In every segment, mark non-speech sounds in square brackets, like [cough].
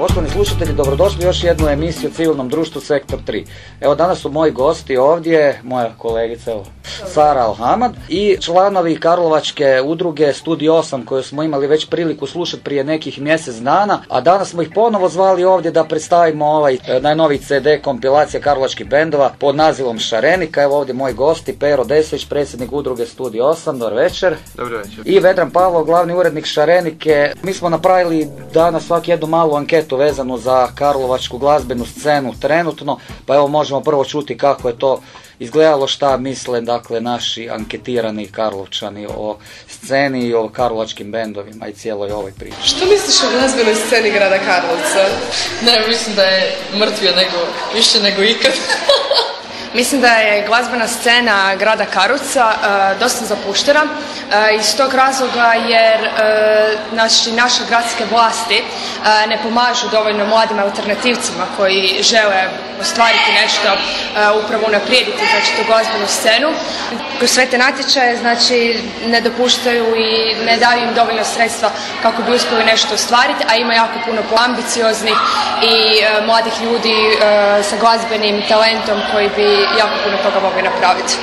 Poštovani slušatelji, dobrodošli u još jednu emisiju o civilnom društvu Sektor 3. Evo danas su moji gosti ovdje, moja kolegica evo, Sara Alhamad i članovi Karlovačke udruge Studio 8 koju smo imali već priliku slušati prije nekih mjesec dana, a danas smo ih ponovo zvali ovdje da predstavimo ovaj e, najnoviji CD kompilacija Karlovačkih bendova pod nazivom Šarenika. Evo ovdje moji gosti, Pero Desović, predsjednik udruge Studio 8, dobar večer. Dobro večer. I Vedran Pavlov, glavni urednik Šarenike. Mi smo napravili danas svak jednu malu anketu vezanu za Karlovačku glazbenu scenu trenutno, pa evo možemo prvo čuti kako je to izgledalo šta misle dakle naši anketirani Karlovčani o sceni i o karlovačkim bendovima i cijeloj ovoj priči. Što misliš o glazbenoj sceni grada Karlovca? Ne, mislim da je mrtvio nego, više nego ikad. Mislim da je glazbena scena grada Karuca e, dosta zapuštena e, iz tog razloga jer znači, naše gradske vlasti ne pomažu dovoljno mladim alternativcima koji žele ostvariti nešto, upravo unaprijediti znači, tu glazbenu scenu. Kroz sve te natječaje znači, ne dopuštaju i ne daju im dovoljno sredstva kako bi uspjeli nešto ostvariti, a ima jako puno ambicioznih i mladih ljudi sa glazbenim talentom koji bi jako puno toga mogli napraviti.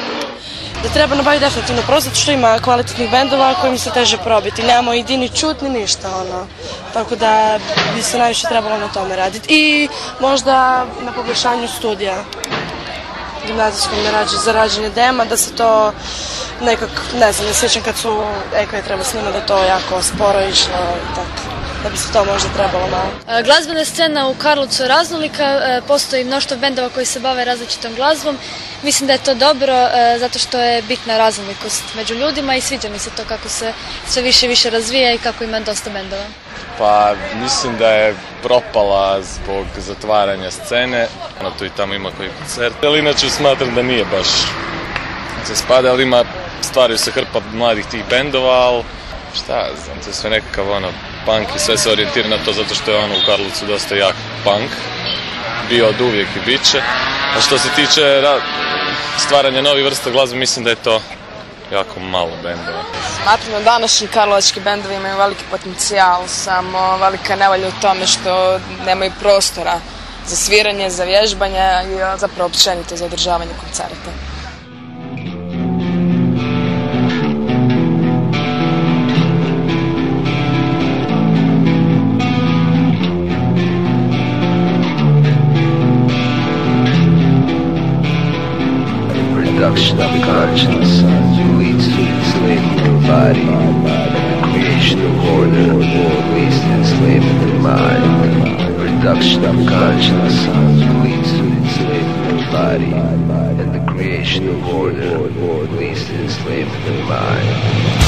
Da treba nabaviti definitivno prostor što ima kvalitetnih bendova kojim se teže probiti. Nemamo idi ni čut ni ništa ono. Tako da bi se najviše trebalo na tome raditi. I možda na poboljšanju studija gimnazijskom za rađenje dema, da se to nekak, ne znam, ne sjećam kad su Eko je treba snimati da to jako sporo išlo i tako da bi se to možda trebalo malo. E, glazbena scena u Karlovcu je raznolika, e, postoji mnoštvo bendova koji se bave različitom glazbom. Mislim da je to dobro e, zato što je bitna raznolikost među ljudima i sviđa mi se to kako se sve više i više razvija i kako ima dosta bendova. Pa mislim da je propala zbog zatvaranja scene, ono tu i tamo ima koji koncert, ali inače smatram da nije baš se spada, ali ima, stvaraju se hrpa mladih tih bendova, ali šta znam, to je sve nekakav ono punk i sve se orijentira na to zato što je ono u Karlovcu dosta jak punk. Bio od uvijek i bit će. A što se tiče stvaranja novih vrsta glazbe, mislim da je to jako malo bendova. Smatram da današnji karlovački bendovi imaju veliki potencijal, samo velika nevolja u tome što nemaju prostora za sviranje, za vježbanje i zapravo općenito za održavanje koncerta. Conscience. Leads to enslavement. Of the body, and the creation of order. Leads to mind.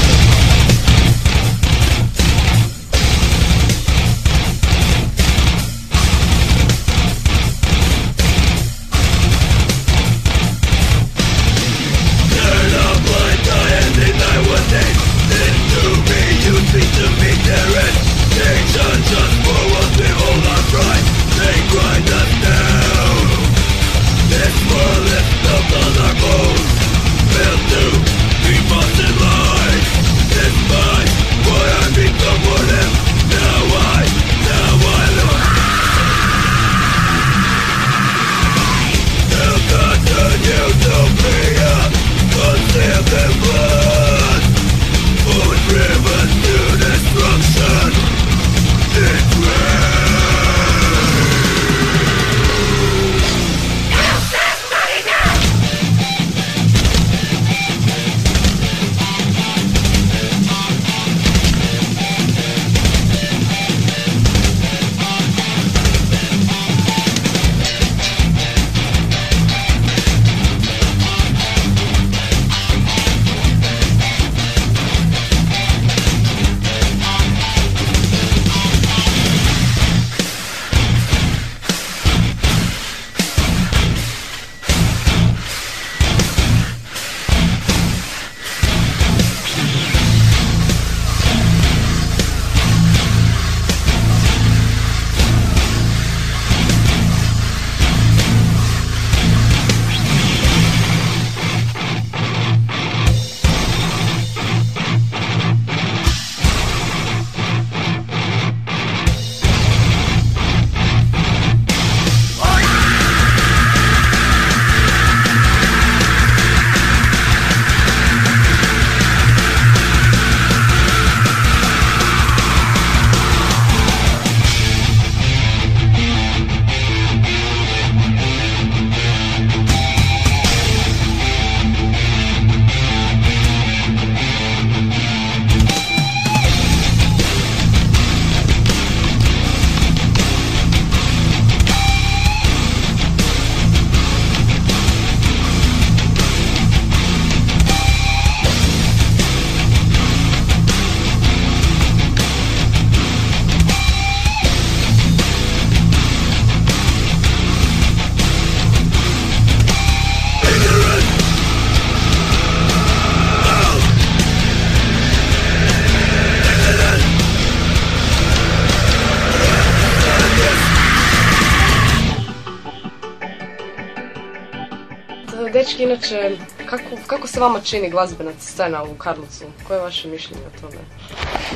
Inače, kako, kako se vama čini glazbena scena u Karlovcu? Koje je vaše mišljenje o tome?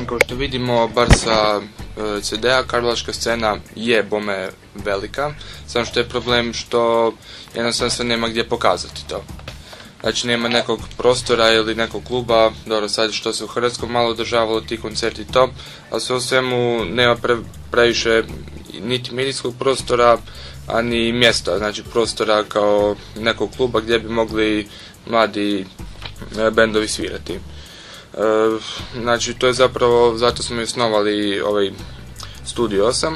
Kao što vidimo, bar sa e, CD-a, karlovačka scena je bome velika, samo što je problem što jednostavno se nema gdje pokazati to. Znači nema nekog prostora ili nekog kluba, dobro sad što se u Hrvatskom malo održavalo ti koncerti to, ali sve u svemu nema pre, previše niti medijskog prostora, a ni mjesta, znači prostora kao nekog kluba gdje bi mogli mladi e, bendovi svirati. E, znači to je zapravo, zato smo i osnovali ovaj Studio 8,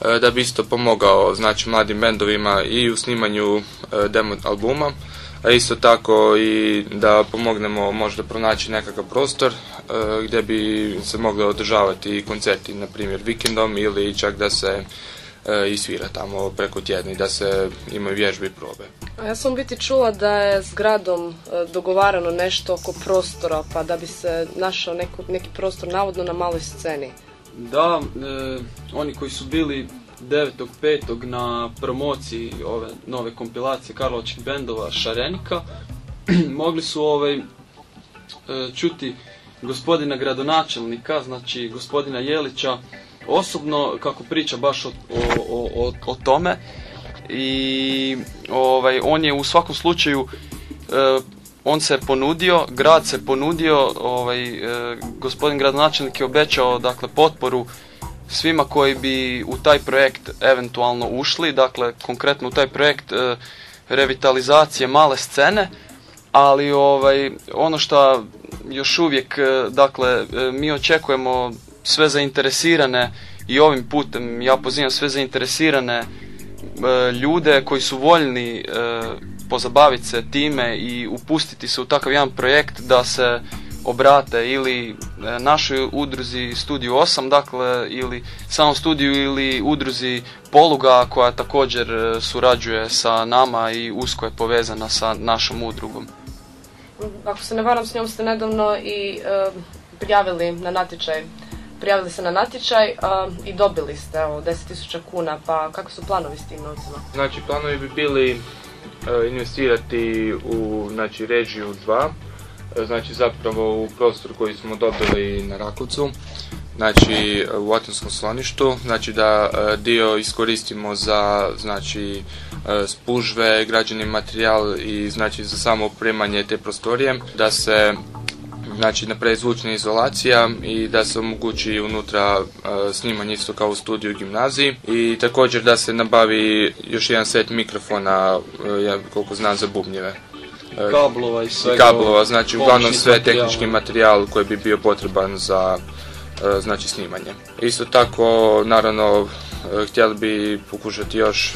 e, da bi isto pomogao znači mladim bendovima i u snimanju demo albuma, a isto tako i da pomognemo možda pronaći nekakav prostor gdje bi se mogli održavati koncerti, na primjer vikendom ili čak da se i svira tamo preko tjedni, da se imaju vježbe i probe. A ja sam biti čula da je s gradom dogovarano nešto oko prostora, pa da bi se našao neki prostor navodno na maloj sceni. Da, e, oni koji su bili 9.5. na promociji ove nove kompilacije karlovačkih bendova Šarenika, [clears throat] mogli su ovaj, e, čuti gospodina gradonačelnika, znači gospodina Jelića, osobno kako priča baš o, o, o, o tome i ovaj, on je u svakom slučaju e, on se ponudio, grad se ponudio, ovaj, e, gospodin gradonačelnik je obećao dakle, potporu svima koji bi u taj projekt eventualno ušli, dakle konkretno u taj projekt e, revitalizacije male scene, ali ovaj, ono što još uvijek, dakle, mi očekujemo sve zainteresirane i ovim putem ja pozivam sve zainteresirane e, ljude koji su voljni e, pozabaviti se time i upustiti se u takav jedan projekt da se obrate ili e, našoj udruzi Studiju 8, dakle, ili samom studiju ili udruzi Poluga koja također surađuje sa nama i usko je povezana sa našom udrugom. Ako se ne varam, s njom ste nedavno i prijavili na natječaj prijavili se na natječaj i dobili ste evo, 10.000 kuna, pa kako su planovi s tim novcima? Znači planovi bi bili e, investirati u znači, režiju 2, e, znači zapravo u prostor koji smo dobili na Rakovcu, znači u Atenskom sloništu, znači da e, dio iskoristimo za znači spužve, građani materijal i znači za samo opremanje te prostorije, da se znači napravi zvučna izolacija i da se omogući unutra uh, snimanje isto kao u studiju gimnaziji i također da se nabavi još jedan set mikrofona, ja koliko znam za bubnjeve. Kablova i svega. Kablova, znači uglavnom sve tehnički materijal koji bi bio potreban za znači snimanje. Isto tako, naravno, htjeli bi pokušati još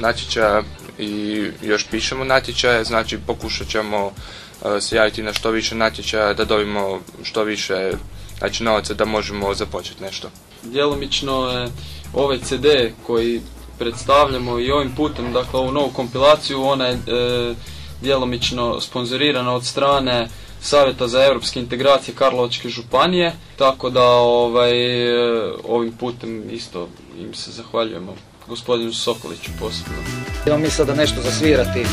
natječaja i još pišemo natječaje, znači pokušat ćemo E, se javiti na što više natječaja, da dobimo što više znači, novaca da možemo započeti nešto. Djelomično je ovaj CD koji predstavljamo i ovim putem, dakle ovu novu kompilaciju, ona je e, djelomično sponzorirana od strane Savjeta za europske integracije Karlovačke županije, tako da ovaj, e, ovim putem isto im se zahvaljujemo gospodinu Sokoliću posebno. Imam mi da nešto zasvirati.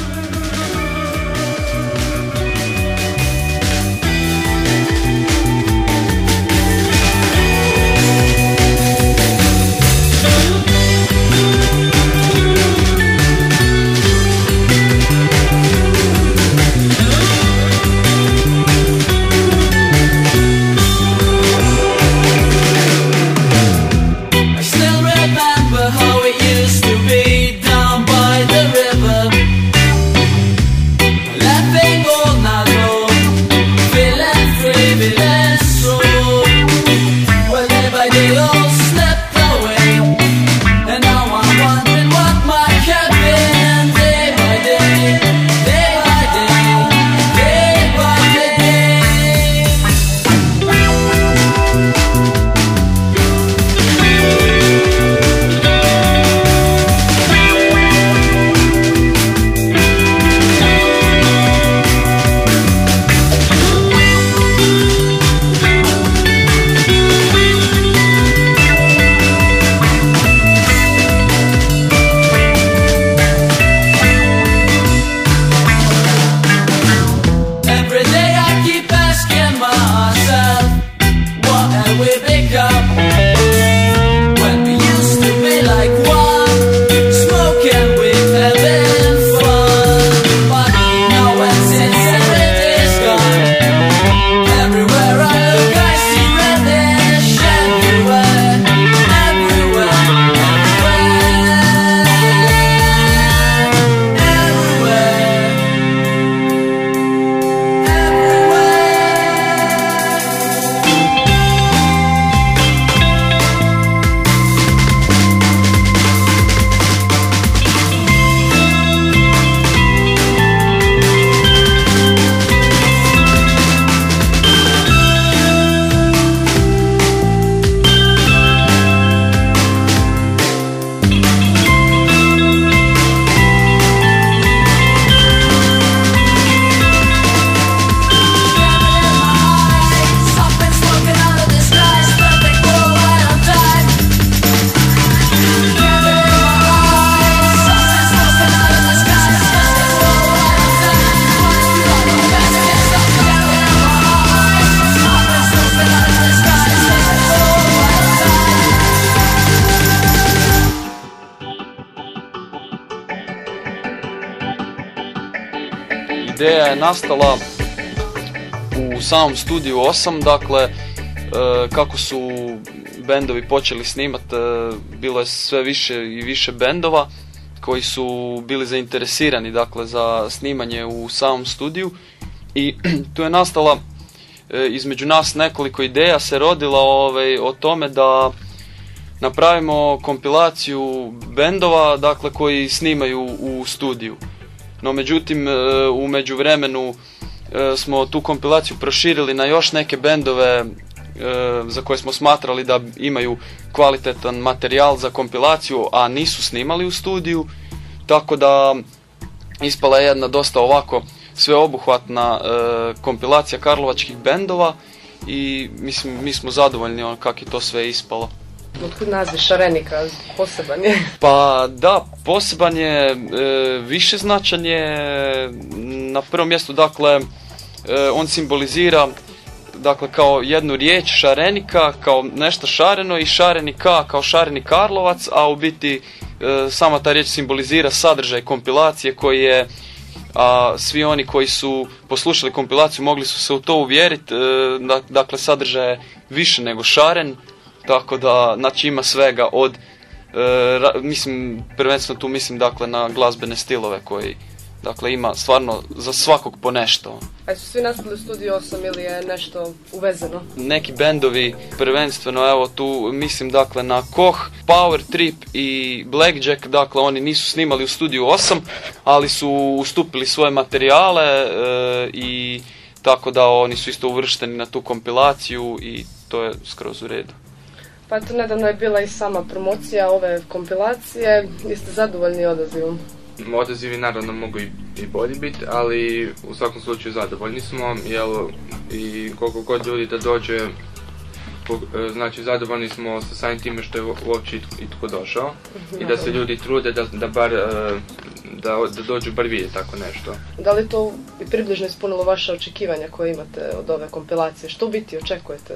Nastala u samom studiju 8, dakle e, kako su bendovi počeli snimati, e, bilo je sve više i više bendova koji su bili zainteresirani dakle za snimanje u samom studiju i [clears throat] tu je nastala e, između nas nekoliko ideja se rodila ovaj, o tome da napravimo kompilaciju bendova dakle koji snimaju u studiju. No međutim u međuvremenu smo tu kompilaciju proširili na još neke bendove E, za koje smo smatrali da imaju kvalitetan materijal za kompilaciju, a nisu snimali u studiju, tako da ispala je jedna dosta ovako sveobuhvatna e, kompilacija karlovačkih bendova i mislim, mi smo zadovoljni on kako je to sve ispalo. Otkud naziv Šarenika, poseban je? [laughs] Pa da, poseban je, e, više značan je na prvom mjestu, dakle, on simbolizira dakle kao jednu riječ šarenika, kao nešto šareno i šareni ka kao šareni Karlovac, a u biti e, sama ta riječ simbolizira sadržaj kompilacije koji je a svi oni koji su poslušali kompilaciju mogli su se u to uvjeriti, e, dakle sadržaj više nego šaren, tako da znači ima svega od, e, mislim prvenstveno tu mislim dakle na glazbene stilove koji Dakle, ima stvarno za svakog po nešto. A su svi nastali u studiju 8 ili je nešto uvezeno? Neki bendovi, prvenstveno, evo tu mislim dakle na Koch, Power Trip i Blackjack, dakle oni nisu snimali u studiju 8, ali su ustupili svoje materijale e, i tako da oni su isto uvršteni na tu kompilaciju i to je skroz u redu. Pa to nedavno je bila i sama promocija ove kompilacije. Jeste zadovoljni odazivom? odazivi naravno mogu i, i bolji biti, ali u svakom slučaju zadovoljni smo, jel i koliko god ljudi da dođe, e, znači zadovoljni smo sa samim time što je uopće itko došao i da se ljudi trude da, da bar e, da, da dođu bar vidjeti tako nešto. Da li to približno ispunilo vaše očekivanja koje imate od ove kompilacije? Što biti očekujete?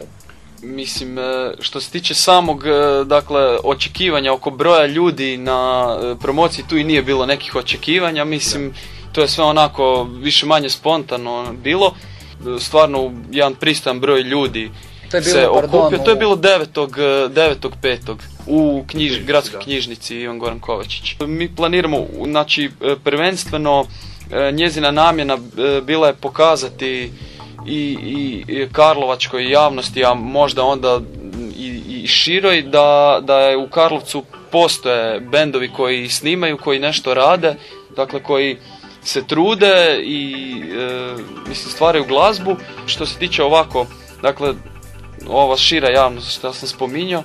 Mislim, e, što se tiče samog e, dakle, očekivanja oko broja ljudi na e, promociji, tu i nije bilo nekih očekivanja, mislim, to je sve onako više manje spontano bilo. Stvarno, jedan pristojan broj ljudi to je bilo, se okupio. To je bilo 9.5. u knjiž, gradskoj knjižnici Ivan Goran Kovačić. Mi planiramo, znači, prvenstveno njezina namjena bila je pokazati i, i karlovačkoj javnosti, a možda onda i, i široj, da, da je u Karlovcu postoje bendovi koji snimaju, koji nešto rade, dakle koji se trude i e, mislim stvaraju glazbu. Što se tiče ovako, dakle ova šira javnost što sam spominjao,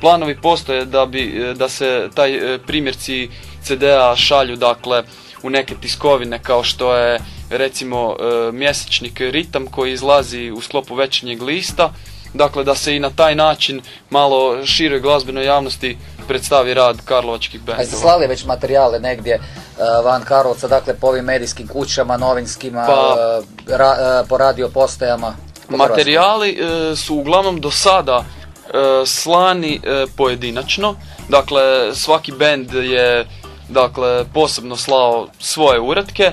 planovi postoje da, bi, da se taj e, primjerci CD-a šalju dakle u neke tiskovine kao što je recimo e, mjesečnik ritam koji izlazi u sklopu večernjeg lista, dakle da se i na taj način malo široj glazbenoj javnosti predstavi rad karlovačkih bendova. A ste slali već materijale negdje e, van Karlovca, dakle po ovim medijskim kućama, novinskima, pa, e, po radio postajama? Materijali su uglavnom do sada slani pojedinačno, dakle svaki bend je dakle posebno slao svoje uratke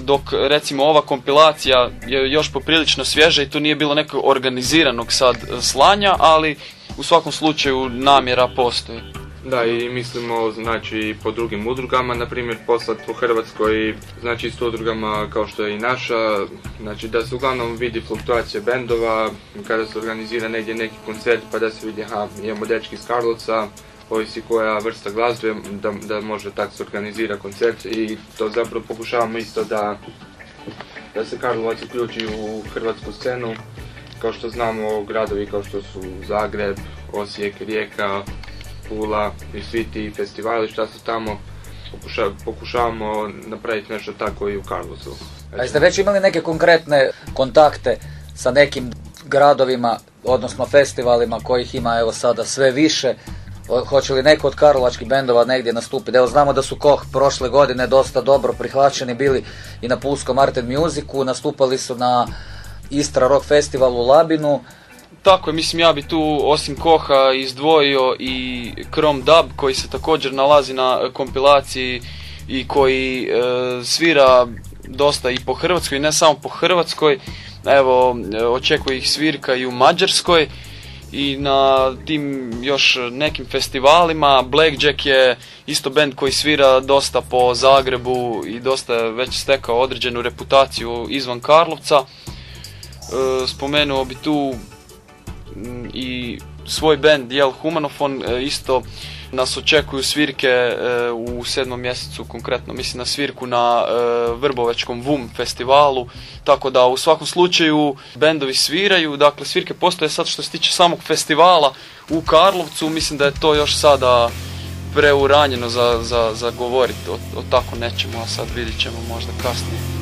dok recimo ova kompilacija je još poprilično svježa i tu nije bilo nekog organiziranog sad slanja, ali u svakom slučaju namjera postoji. Da, i mislimo znači po drugim udrugama, na primjer poslati po Hrvatskoj, znači isto udrugama kao što je i naša, znači da se uglavnom vidi fluktuacija bendova, kada se organizira negdje neki koncert pa da se vidi, aha, imamo dečki iz Karlovca, ovisi koja vrsta glazbe, da, da može tako se organizira koncert i to zapravo pokušavamo isto da, da se Karlovac uključi u hrvatsku scenu. Kao što znamo gradovi kao što su Zagreb, Osijek, Rijeka, Pula i svi ti festivali šta su tamo pokušavamo napraviti nešto tako i u Karlovcu. A jeste već imali neke konkretne kontakte sa nekim gradovima, odnosno festivalima kojih ima evo sada sve više, Hoće li neko od karlovačkih bendova negdje nastupiti? Evo znamo da su Koh prošle godine dosta dobro prihvaćeni bili i na Pulskom Art Musicu, nastupali su na Istra Rock Festival u Labinu. Tako je, mislim ja bi tu osim Koha izdvojio i Chrome Dub koji se također nalazi na kompilaciji i koji e, svira dosta i po Hrvatskoj ne samo po Hrvatskoj. Evo, očekuje ih svirka i u Mađarskoj i na tim još nekim festivalima. Blackjack je isto band koji svira dosta po Zagrebu i dosta je već stekao određenu reputaciju izvan Karlovca. E, spomenuo bi tu mm, i svoj band Jel Humanofon e, isto nas očekuju svirke e, u sedmom mjesecu konkretno mislim na svirku na e, Vrbovečkom VUM festivalu. Tako da u svakom slučaju bendovi sviraju. Dakle svirke postoje sad što se tiče samog festivala u Karlovcu. Mislim da je to još sada preuranjeno za, za, za govoriti o, o tako nečemu a sad vidit ćemo možda kasnije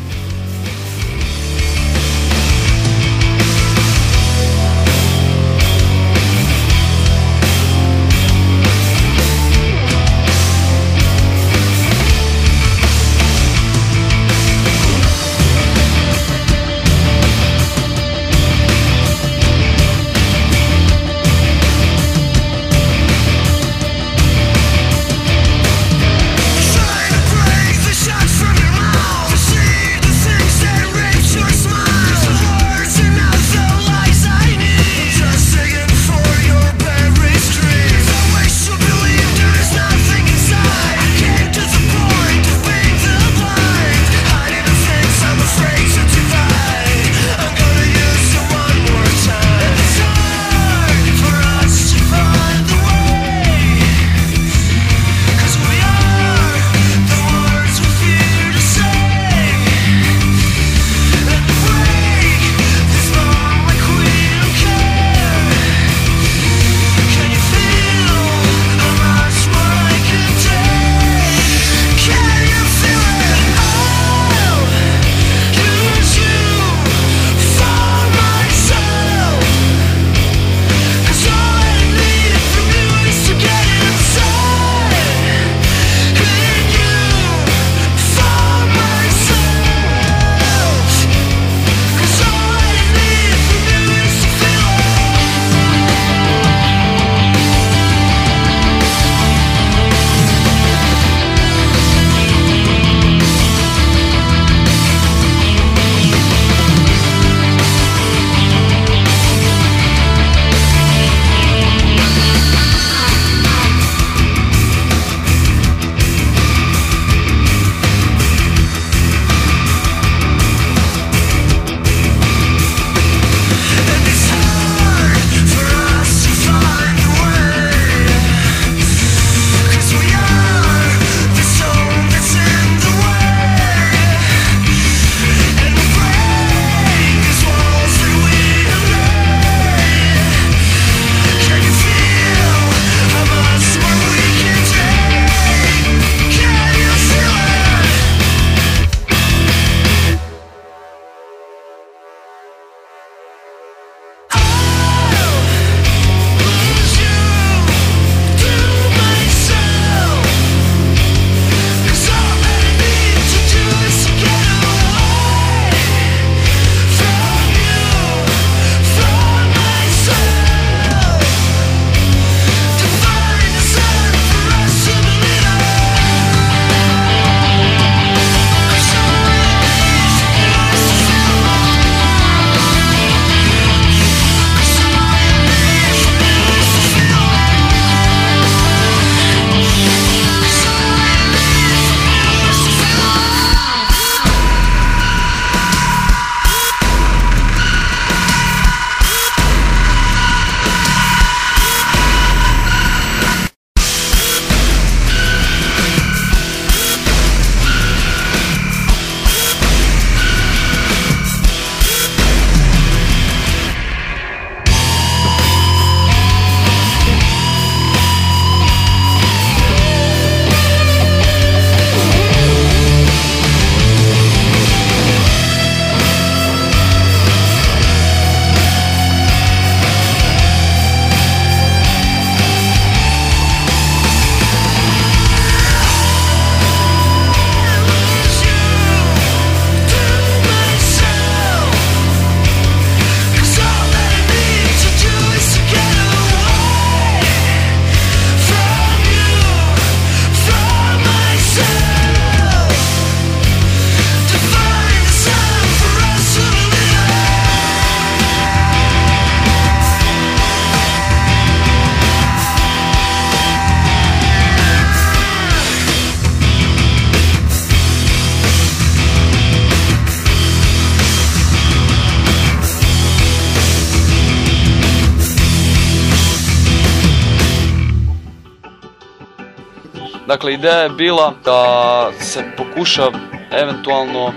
Dakle, ideja je bila da se pokuša eventualno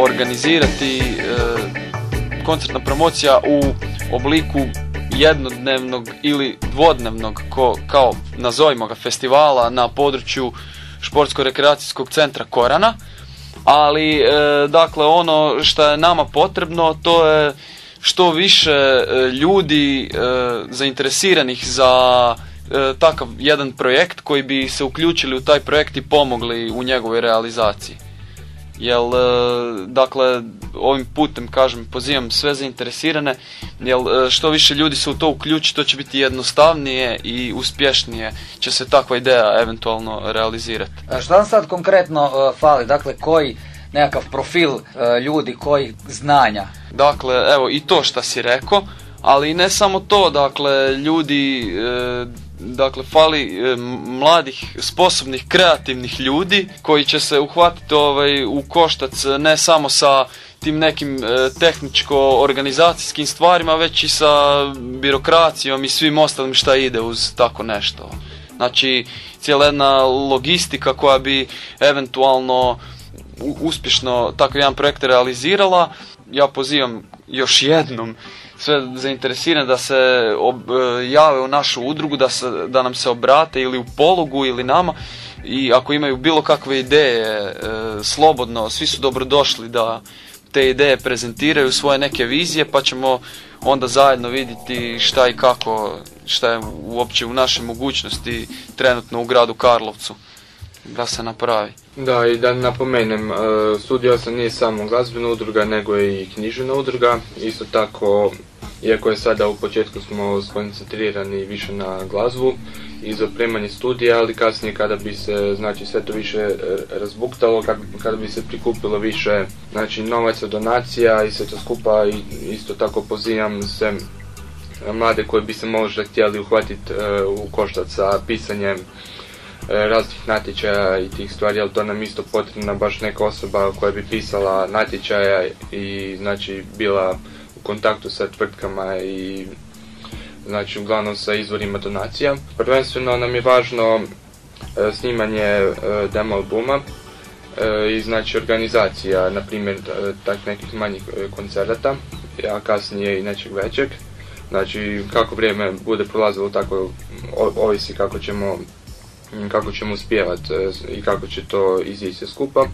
organizirati koncertna promocija u obliku jednodnevnog ili dvodnevnog ko, kao nazovimo ga festivala na području športsko-rekreacijskog centra Korana. Ali e, dakle ono što je nama potrebno to je što više e, ljudi e, zainteresiranih za takav jedan projekt koji bi se uključili u taj projekt i pomogli u njegovoj realizaciji Jel, e, dakle, ovim putem, kažem, pozivam sve zainteresirane, jel, e, što više ljudi se u to uključi, to će biti jednostavnije i uspješnije će se takva ideja eventualno realizirati. Šta vam sad konkretno uh, fali? Dakle, koji nekakav profil ljudi, koji znanja? Dakle, evo, i to što si rekao, ali ne samo to, dakle, ljudi dakle fali e, mladih, sposobnih, kreativnih ljudi koji će se uhvatiti ovaj, u koštac ne samo sa tim nekim e, tehničko-organizacijskim stvarima, već i sa birokracijom i svim ostalim šta ide uz tako nešto. Znači, cijela jedna logistika koja bi eventualno uspješno takav jedan projekt realizirala, ja pozivam još jednom sve zainteresirane da se ob, e, jave u našu udrugu, da, se, da nam se obrate ili u polugu ili nama i ako imaju bilo kakve ideje, e, slobodno, svi su dobrodošli da te ideje prezentiraju, svoje neke vizije, pa ćemo onda zajedno vidjeti šta i kako, šta je uopće u našoj mogućnosti trenutno u gradu Karlovcu da se napravi. Da, i da napomenem, e, Studio sam nije samo glazbena udruga, nego i knjižena udruga. Isto tako, iako je sada u početku smo skoncentrirani više na glazbu i za opremanje studija, ali kasnije kada bi se znači, sve to više e, razbuktalo, kada bi se prikupilo više znači, novaca, donacija i sve to skupa isto tako pozivam se mlade koji bi se možda htjeli uhvatiti e, u koštac sa pisanjem E, raznih natječaja i tih stvari, ali to nam isto potrebna baš neka osoba koja bi pisala natječaja i znači bila kontaktu sa tvrtkama i znači uglavnom sa izvorima donacija. Prvenstveno nam je važno e, snimanje e, demo albuma i znači organizacija, na primjer tak nekih manjih koncerata, a kasnije i nečeg većeg. Znači kako vrijeme bude prolazilo tako ovisi kako ćemo kako ćemo uspjevati e, i kako će to izići skupa.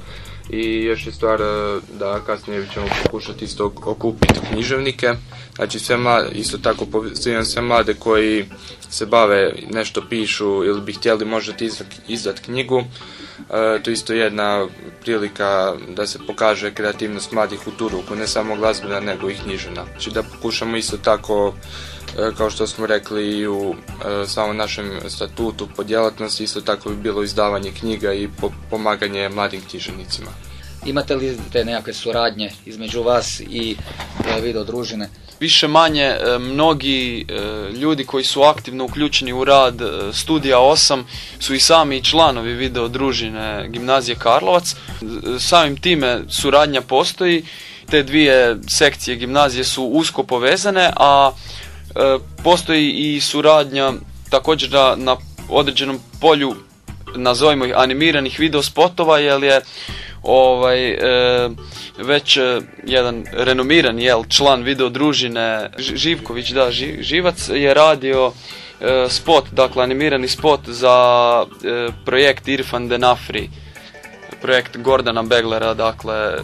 I još je stvar e, da kasnije ćemo pokušati isto okupiti književnike. Znači sve mlade, isto tako pozivam sve mlade koji se bave, nešto pišu ili bi htjeli možda izdati knjigu. E, to isto jedna prilika da se pokaže kreativnost mladih u Turuku, ne samo glazbena nego i knjižena. Znači da pokušamo isto tako E, kao što smo rekli i u e, samom našem statutu po djelatnosti, isto tako bi bilo izdavanje knjiga i pomaganje mladim književnicima. Imate li te nekakve suradnje između vas i e, video družine? Više manje mnogi ljudi koji su aktivno uključeni u rad Studija 8 su i sami članovi video družine Gimnazije Karlovac. Samim time suradnja postoji, te dvije sekcije gimnazije su usko povezane, a E, postoji i suradnja također na određenom polju nazovimo ih animiranih video spotova jer je ovaj e, već e, jedan renomirani jel član video družine Živković da Živac je radio spot dakle animirani spot za projekt Irfan Denafri projekt Gordana Beglera dakle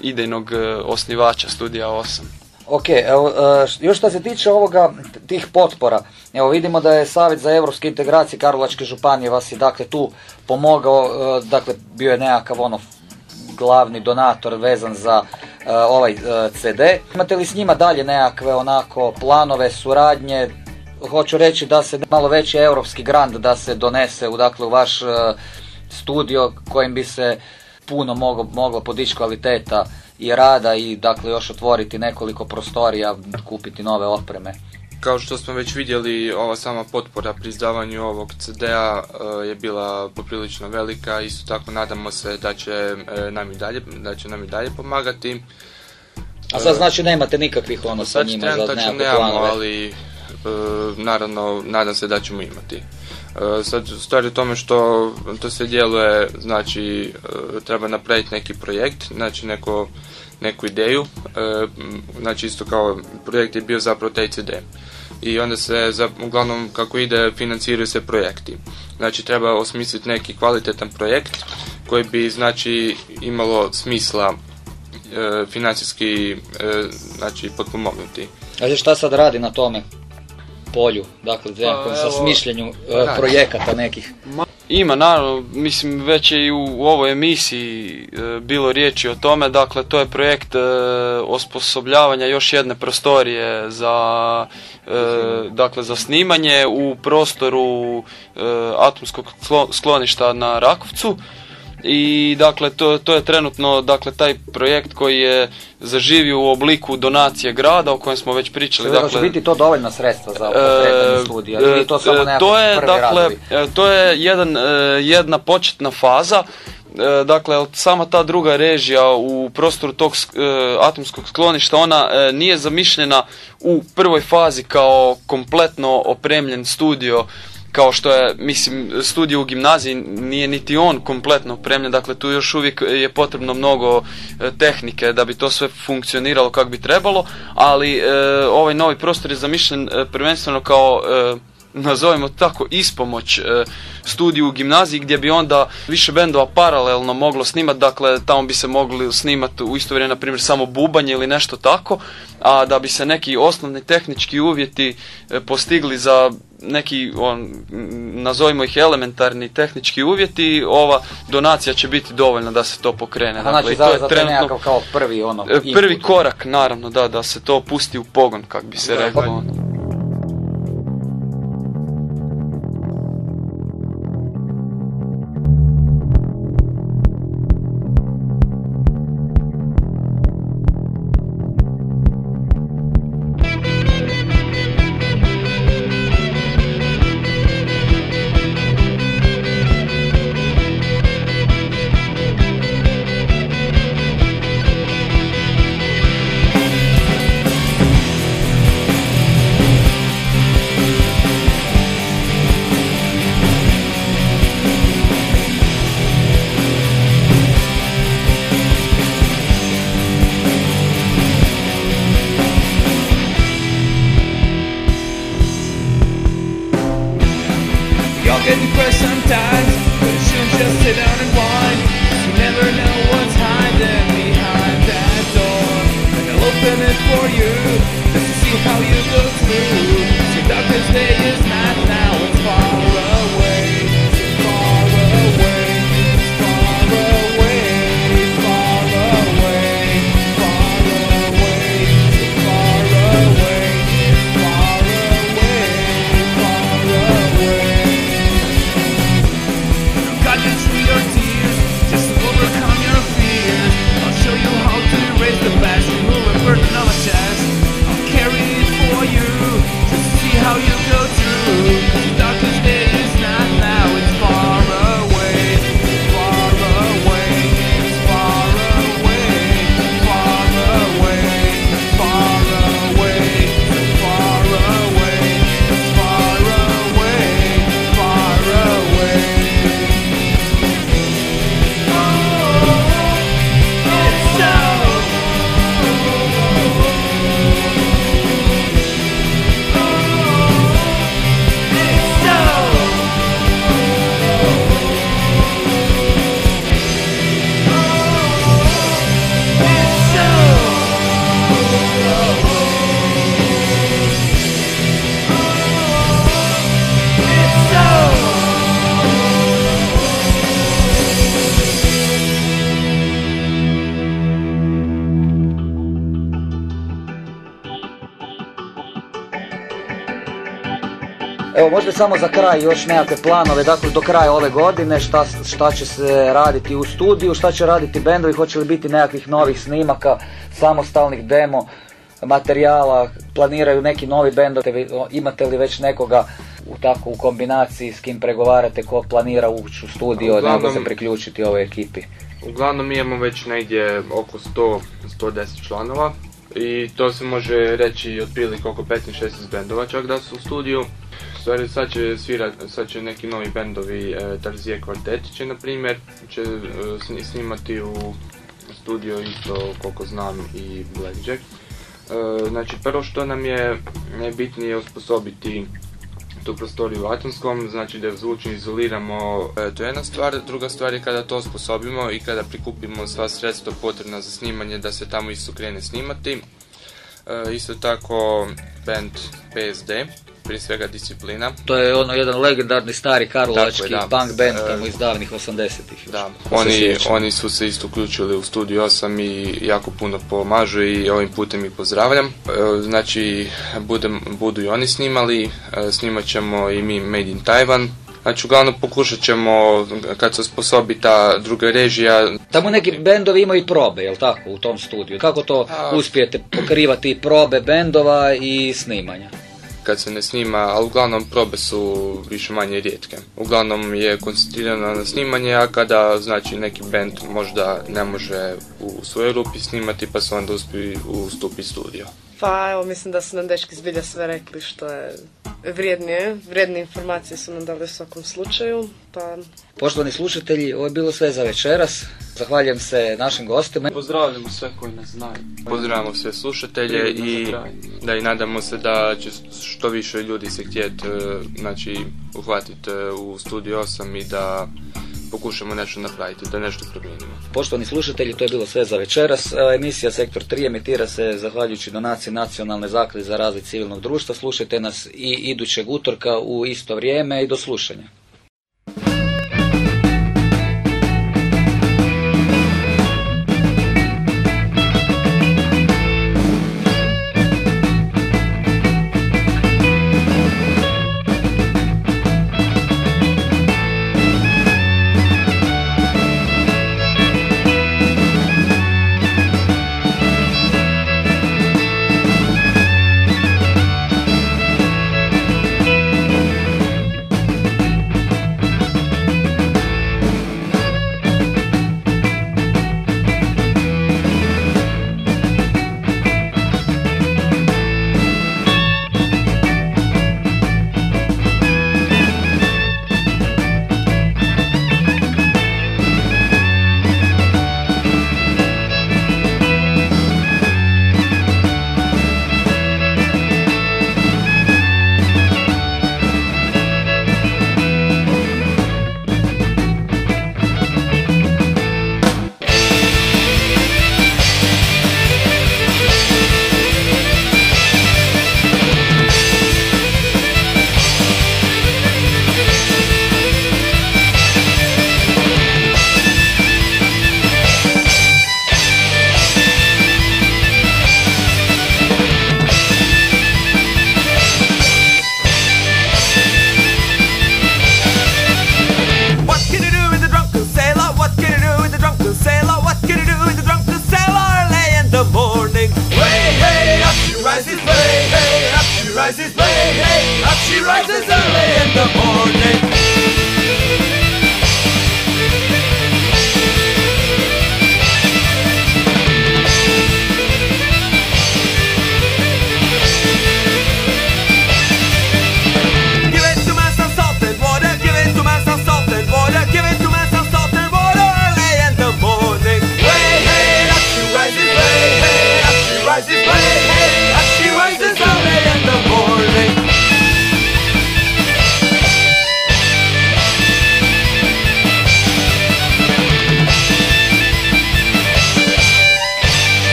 idejnog osnivača studija 8 Ok, e, još što se tiče ovoga, tih potpora, evo vidimo da je Savjet za europske integracije Karlovačke županije vas je dakle tu pomogao, e, dakle bio je nekakav ono glavni donator vezan za e, ovaj CD. Imate li s njima dalje nekakve onako planove, suradnje, hoću reći da se malo veći europski grant da se donese u, dakle, u vaš studio kojim bi se puno moglo podići kvaliteta i rada i dakle još otvoriti nekoliko prostorija, kupiti nove opreme. Kao što smo već vidjeli, ova sama potpora pri izdavanju ovog CD-a e, je bila poprilično velika, isto tako nadamo se da će e, nam i dalje, da će nam i dalje pomagati. A sad znači nemate nikakvih ono sa njima za nekakve planove? ali e, naravno nadam se da ćemo imati. E, sad, stvar u tome što to sve djeluje, znači, e, treba napraviti neki projekt, znači neko, neku ideju, e, znači isto kao projekt je bio zapravo taj CD. I onda se, za, uglavnom, kako ide, financiraju se projekti. Znači, treba osmisliti neki kvalitetan projekt koji bi, znači, imalo smisla e, financijski, e, znači, potpomognuti. A šta sad radi na tome polju, dakle, Pa, sa smišljenju e, projekata nekih? Ima, naravno, mislim već je i u, u ovoj emisiji e, bilo riječi o tome, dakle to je projekt e, osposobljavanja još jedne prostorije za, e, dakle, za snimanje u prostoru e, atomskog sklo- skloništa na Rakovcu i dakle to, to je trenutno dakle taj projekt koji je zaživio u obliku donacije grada o kojem smo već pričali. Dakle, će biti to dovoljna sredstva za E, studija? Ili to samo e, to je, prvi dakle, e, to je jedan, e, jedna početna faza dakle sama ta druga režija u prostoru tog e, atomskog skloništa ona e, nije zamišljena u prvoj fazi kao kompletno opremljen studio kao što je, mislim, studio u gimnaziji nije niti on kompletno opremljen, dakle tu još uvijek je potrebno mnogo e, tehnike da bi to sve funkcioniralo kako bi trebalo, ali e, ovaj novi prostor je zamišljen e, prvenstveno kao e, nazovimo tako ispomoć e, studiju u gimnaziji gdje bi onda više bendova paralelno moglo snimati, dakle tamo bi se mogli snimati u isto vrijeme na primjer samo bubanje ili nešto tako, a da bi se neki osnovni tehnički uvjeti e, postigli za neki on, nazovimo ih elementarni tehnički uvjeti, ova donacija će biti dovoljna da se to pokrene. A znači to je za trenutno kao prvi ono... e, prvi input. korak naravno da da se to pusti u pogon kak bi se reklo. Get depressed sometimes, but you shouldn't just sit down and whine. You never know what's hiding behind that door. And I'll open it for you, just to see how you go through. Your darkest day is samo za kraj još nekakve planove, dakle do kraja ove godine šta, šta će se raditi u studiju, šta će raditi bendovi, hoće li biti nekakvih novih snimaka, samostalnih demo materijala, planiraju neki novi bendovi, imate li već nekoga u tako u kombinaciji s kim pregovarate ko planira ući u studio, Uglavnom- nego se priključiti ovoj ekipi? Uglavnom mi imamo već negdje oko 100-110 članova i to se može reći otprilike oko 15-16 bendova čak da su u studiju. Stvari sad će svirat, sad će neki novi bendovi, e, Tarzije kvarteti će na primjer, će e, sni- snimati u studio isto koliko znam i Blackjack. E, znači prvo što nam je najbitnije osposobiti tu prostoriju u Atomskom, znači da zvučno izoliramo, e, to je jedna stvar, druga stvar je kada to osposobimo i kada prikupimo sva sredstva potrebna za snimanje da se tamo isto krene snimati. E, isto tako band PSD, prije svega disciplina. To je ono jedan legendarni stari karlovački Tako je, da. punk band E, tamo iz davnih 80-ih. Da, oni, oni su se isto uključili u studiju 8 i jako puno pomažu i ovim putem ih pozdravljam. E, Znači, budem, budu i oni snimali, e, snimat ćemo i mi Made in Taiwan. Znači, uglavnom pokušat ćemo, kad se osposobi ta druga režija, Tamo neki bendovi imaju probe, jel tako, u tom studiju? Kako to A- uspijete pokrivati probe bendova i snimanja? Kad se ne snima, ali uglavnom probe su više manje rijetke. Uglavnom je koncentrirano na snimanje, a kada znači neki band možda ne može u svojoj rupi snimati, pa se onda uspije u studio. Pa evo, mislim da su nam dečki zbilja sve rekli što je vrijednije. Vrijedne informacije su nam dali u svakom slučaju. Pa Poštovani slušatelji, ovo je bilo sve za večeras. Zahvaljujem se našim gostima. Pozdravljamo sve koji nas znaju. Pozdravljamo sve slušatelje i da i nadamo se da će što više ljudi se htjeti znači, uhvatiti e, u studiju 8 i da pokušamo nešto napraviti, da nešto promijenimo. Poštovani slušatelji, to je bilo sve za večeras. Emisija Sektor 3 emitira se zahvaljujući donaciji Nacionalne zaklade za razvoj civilnog društva. Slušajte nas i idućeg utorka u isto vrijeme i do slušanja.